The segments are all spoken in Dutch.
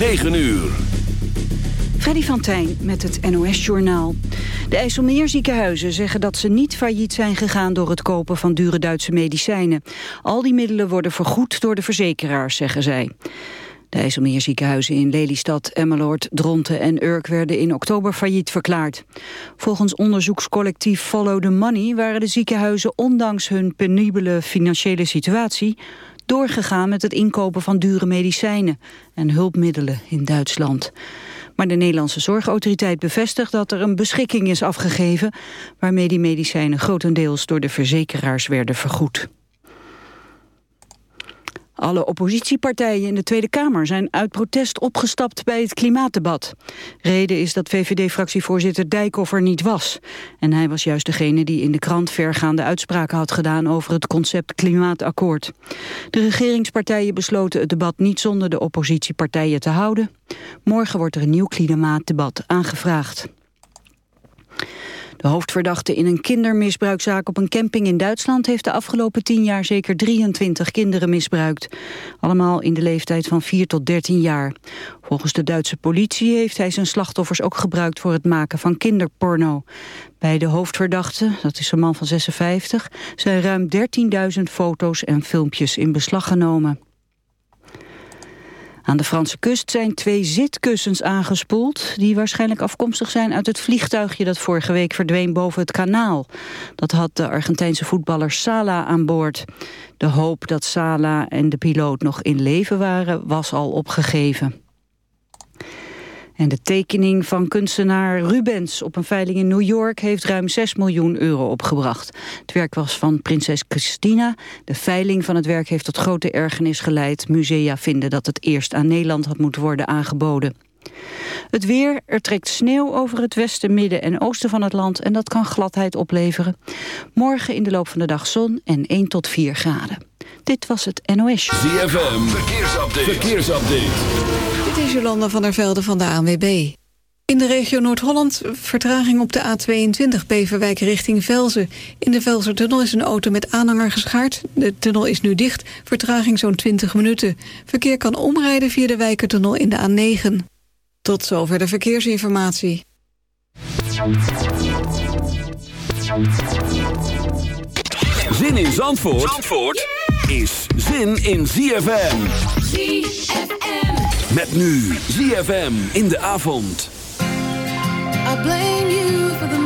9 uur. Freddy van Tijn met het NOS-journaal. De IJsselmeerziekenhuizen zeggen dat ze niet failliet zijn gegaan... door het kopen van dure Duitse medicijnen. Al die middelen worden vergoed door de verzekeraars, zeggen zij. De IJsselmeerziekenhuizen in Lelystad, Emmeloord, Dronten en Urk werden in oktober failliet verklaard. Volgens onderzoekscollectief Follow the Money waren de ziekenhuizen ondanks hun penibele financiële situatie doorgegaan met het inkopen van dure medicijnen en hulpmiddelen in Duitsland. Maar de Nederlandse Zorgautoriteit bevestigt dat er een beschikking is afgegeven... waarmee die medicijnen grotendeels door de verzekeraars werden vergoed. Alle oppositiepartijen in de Tweede Kamer zijn uit protest opgestapt bij het klimaatdebat. Reden is dat VVD-fractievoorzitter Dijkhoff niet was. En hij was juist degene die in de krant vergaande uitspraken had gedaan over het concept klimaatakkoord. De regeringspartijen besloten het debat niet zonder de oppositiepartijen te houden. Morgen wordt er een nieuw klimaatdebat aangevraagd. De hoofdverdachte in een kindermisbruikzaak op een camping in Duitsland... heeft de afgelopen tien jaar zeker 23 kinderen misbruikt. Allemaal in de leeftijd van 4 tot 13 jaar. Volgens de Duitse politie heeft hij zijn slachtoffers ook gebruikt... voor het maken van kinderporno. Bij de hoofdverdachte, dat is een man van 56... zijn ruim 13.000 foto's en filmpjes in beslag genomen. Aan de Franse kust zijn twee zitkussens aangespoeld... die waarschijnlijk afkomstig zijn uit het vliegtuigje... dat vorige week verdween boven het kanaal. Dat had de Argentijnse voetballer Sala aan boord. De hoop dat Sala en de piloot nog in leven waren... was al opgegeven. En de tekening van kunstenaar Rubens op een veiling in New York heeft ruim 6 miljoen euro opgebracht. Het werk was van prinses Christina. De veiling van het werk heeft tot grote ergernis geleid. Musea vinden dat het eerst aan Nederland had moeten worden aangeboden. Het weer, er trekt sneeuw over het westen, midden en oosten van het land... en dat kan gladheid opleveren. Morgen in de loop van de dag zon en 1 tot 4 graden. Dit was het NOS. ZFM, verkeersupdate. verkeersupdate. Dit is Jolanda van der Velde van de ANWB. In de regio Noord-Holland vertraging op de A22 Beverwijk richting Velzen. In de Velzertunnel is een auto met aanhanger geschaard. De tunnel is nu dicht, vertraging zo'n 20 minuten. Verkeer kan omrijden via de Wijkertunnel in de A9. Tot zover de verkeersinformatie. Zin in Zandvoort, Zandvoort is zin in ZFM. ZFM. Met nu ZFM in de avond. I blame you for the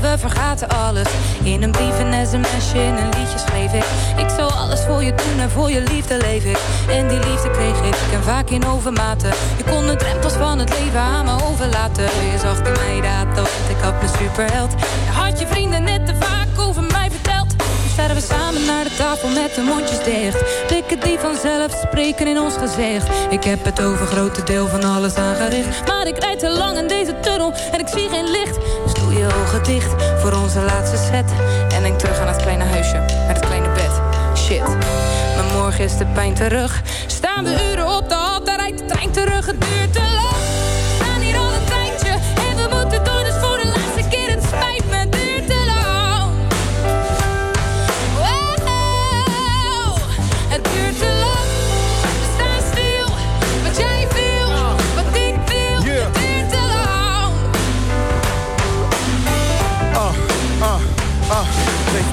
we vergaten alles. In een brief, een sms'je, in een liedje schreef ik. Ik zou alles voor je doen en voor je liefde leef ik. En die liefde kreeg ik en vaak in overmaten Je kon de drempels van het leven aan me overlaten. Je zag in mij dat, ik had mijn superheld. Je had je vrienden net te vaak over mij sterven samen naar de tafel met de mondjes dicht Blikken die vanzelf spreken in ons gezicht Ik heb het over grote deel van alles aangericht Maar ik rijd te lang in deze tunnel en ik zie geen licht je ogen dicht voor onze laatste set. En denk terug aan het kleine huisje, met het kleine bed. Shit, maar morgen is de pijn terug. Staan we uren op de hal, daar rijdt de trein terug. Het duurt te lang.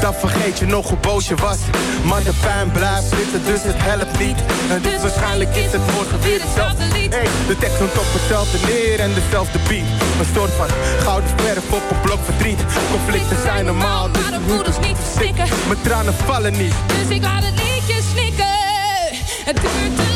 dan vergeet je nog hoe boos je was. Maar de pijn blijft zitten, dus het helpt niet. En dus waarschijnlijk is het morgen weer hetzelfde lied. Hey, de tekst noemt op hetzelfde neer en dezelfde beat. Een soort van gouden verf op een blok verdriet. Conflicten zijn normaal, dus Maar de voeders niet verstikken. mijn tranen vallen niet. Dus ik laat het liedje snikken. Het duurt te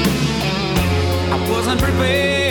unprepared.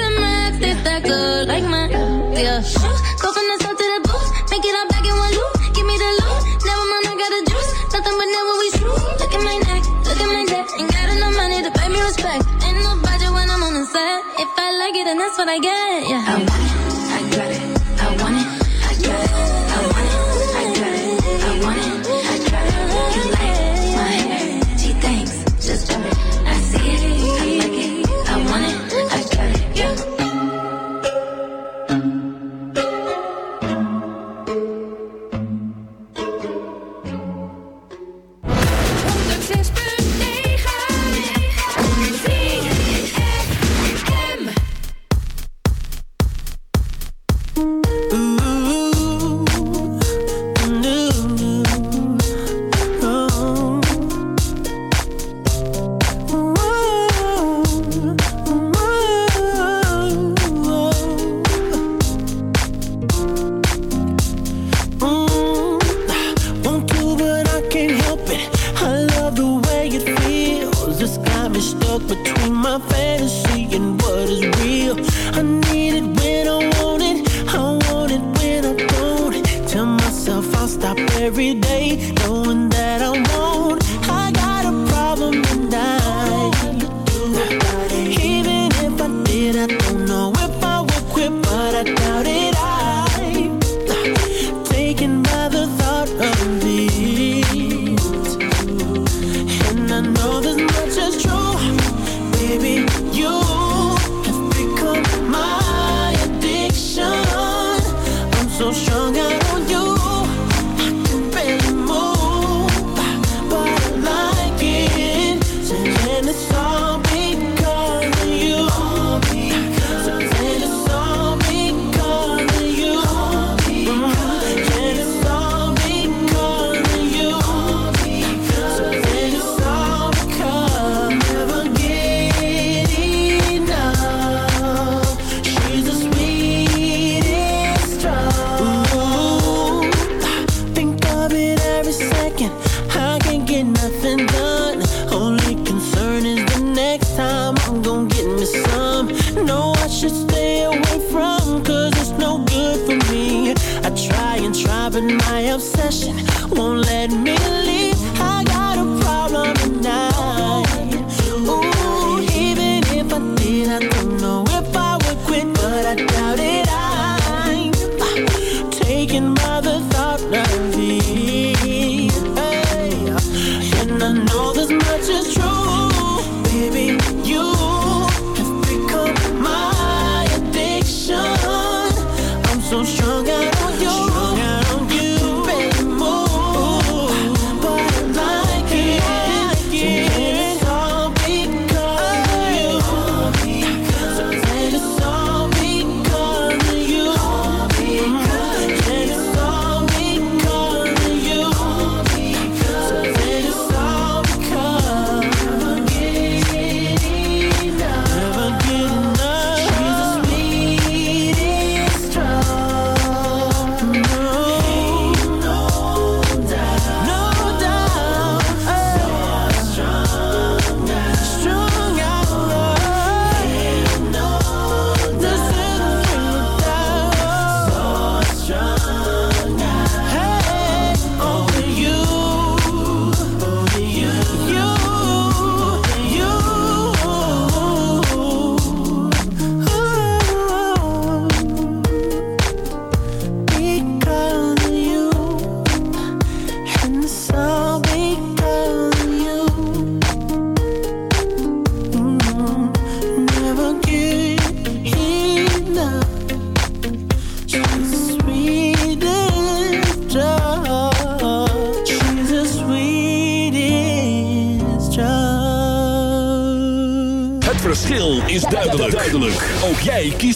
dick that good, like mine. yeah. Go from the south to the booth, make it all back in one loop. Give me the loot, never mind, I got a juice. Nothing but never we screw. Look at my neck, look at my neck. Ain't got enough money to pay me respect. Ain't no budget when I'm on the set. If I like it, then that's what I get. Yeah. knowing that I'm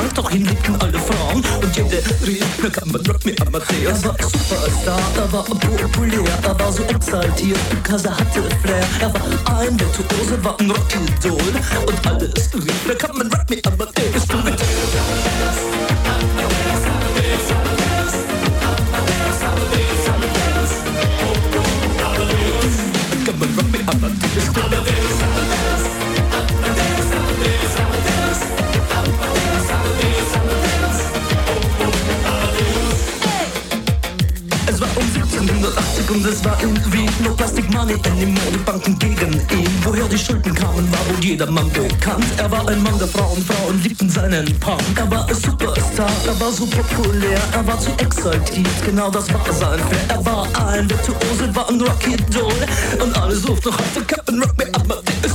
Natur, doch ihn liebten alle Frauen. Und jede rief, na kann man Rock me Amadeus. Er war ein Superstar, er war populär, er war so exaltiert, because er hatte Flair. Er war ein Virtuose, war ein Rockidol. Und alles rief, na kann man Rock me Amadeus. Come und es war in Wien No Plastic Money in den Modebanken gegen ihn. Woher die Schulden kamen, war wohl jedermann bekannt. Er war ein Mann der Frauen, Frauen liebten seinen Punk. Er war ein Superstar, er war so populär Er war zu exaltiert, genau das war sein Flair. Er war ein Virtuose, war ein Rocky-Doll Und alle suchten noch heute Captain Rock Me Amadeus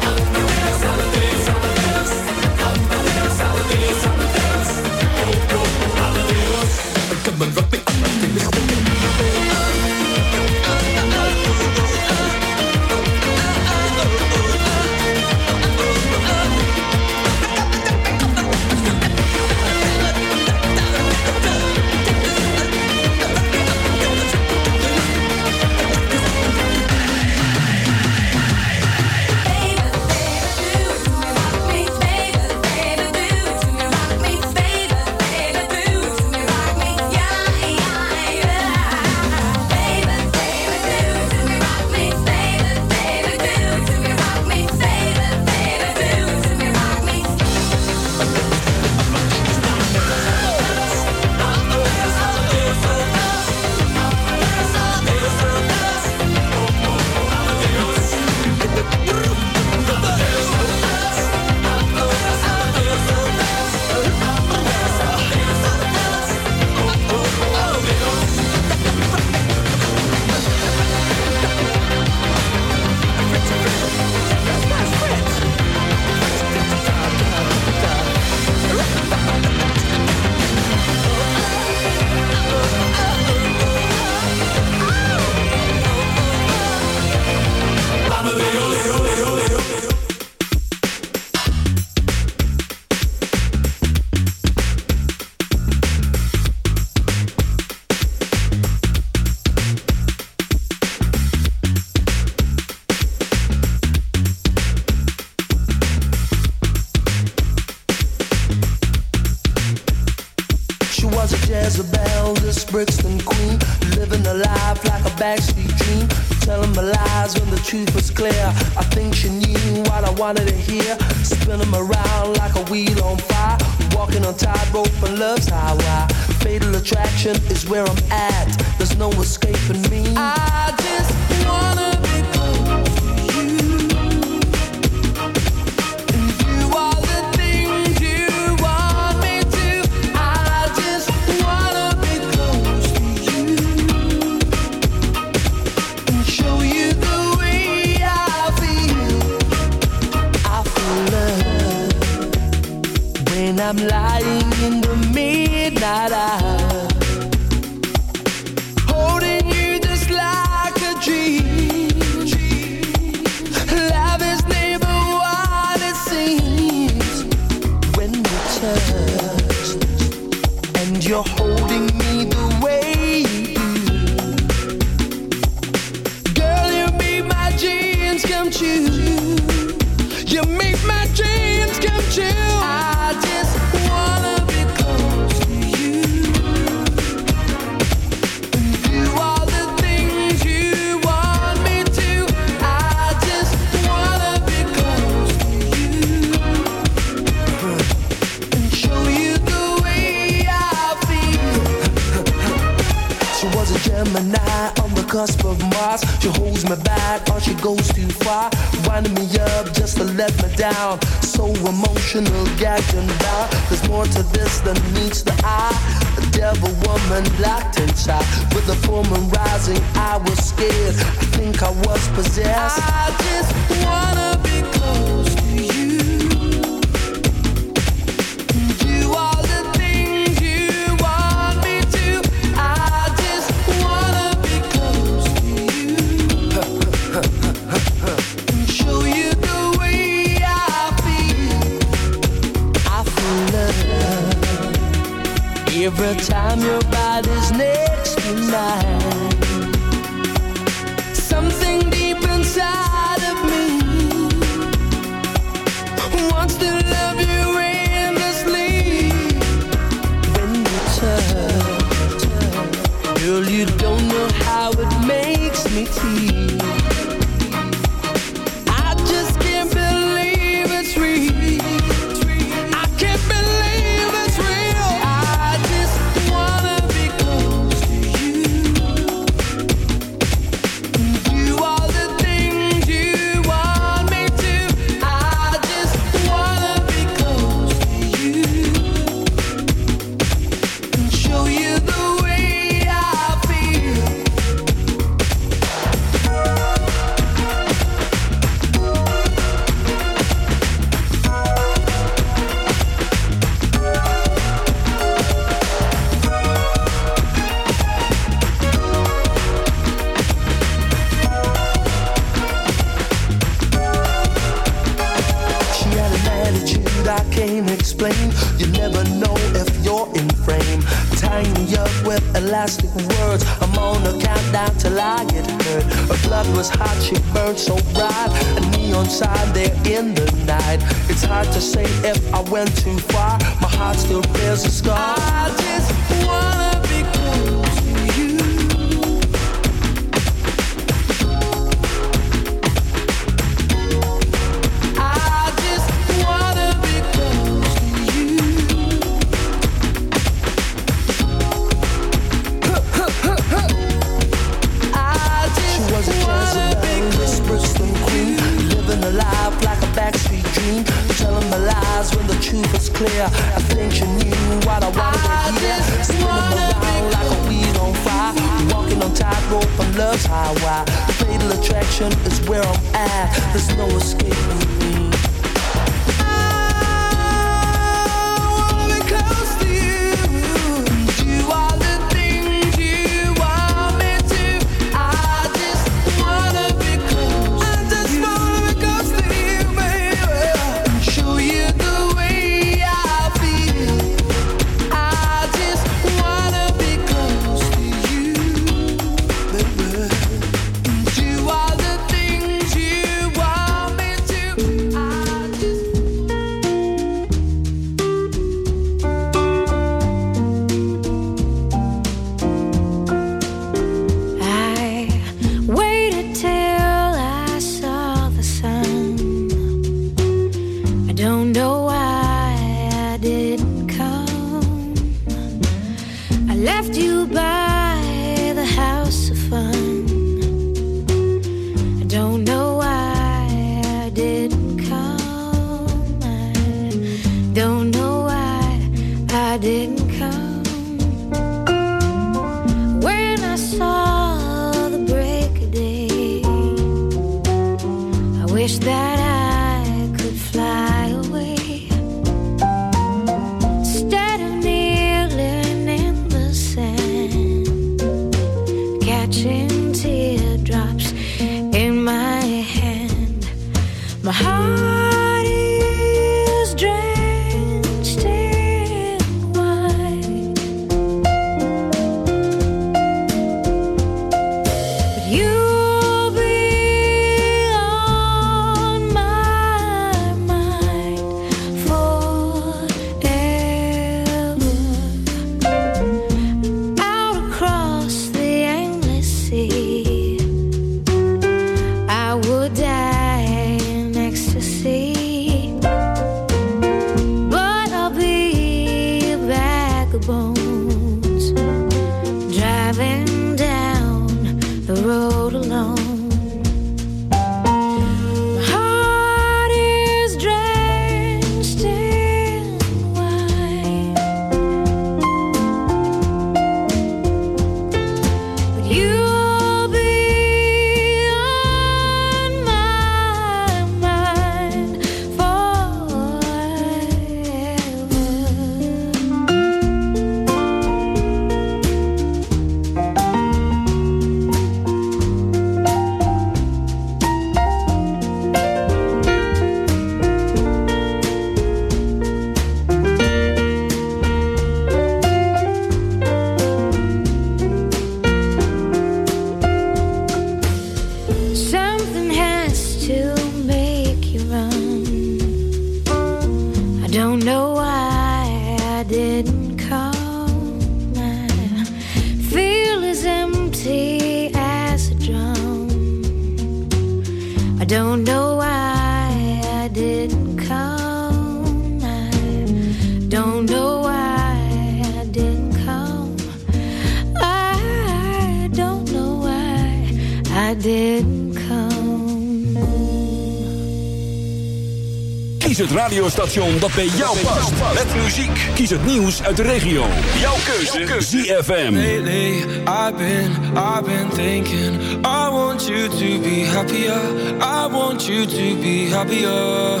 radiostation dat bij jou past. Met muziek. Kies het nieuws uit de regio. Jouw keuze. ZFM. Lately, I've been, I've been thinking. I want you to be happier. I want you to be happier.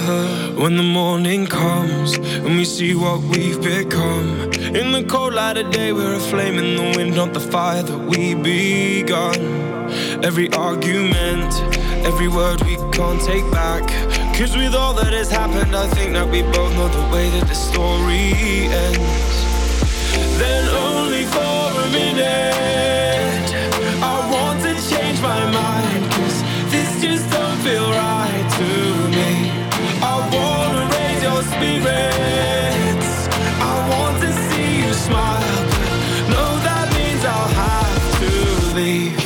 When the morning comes and we see what we've become. In the cold light of day, we're a flame in the wind, not the fire that we begun. Every argument, every word we can't take back. Cause with all that has happened, I think that we both know the way that the story ends. Then only for a minute I want to change my mind Cause this just don't feel right to me. I wanna raise your spirits. I want to see you smile. No, that means I'll have to leave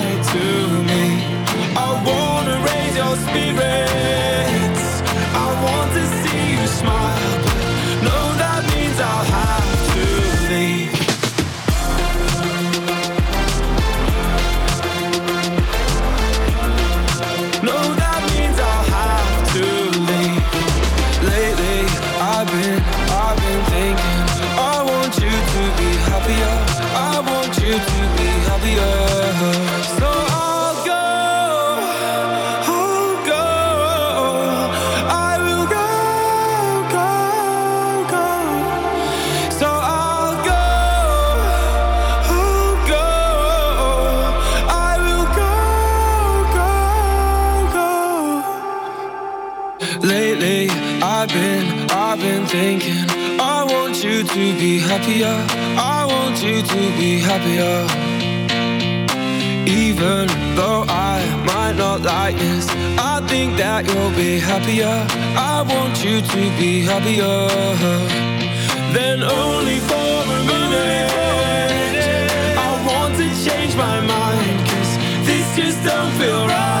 spirit. liar. Even though I might not like this, I think that you'll be happier. I want you to be happier than only for a minute. I want to change my mind, cause this just don't feel right.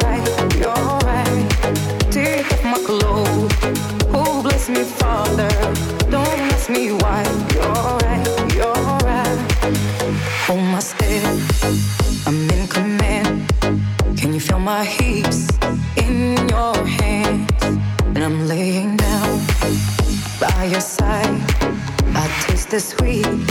my heaps in your hands, and I'm laying down by your side. I taste the sweet.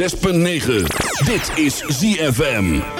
6.9. Dit is ZFM.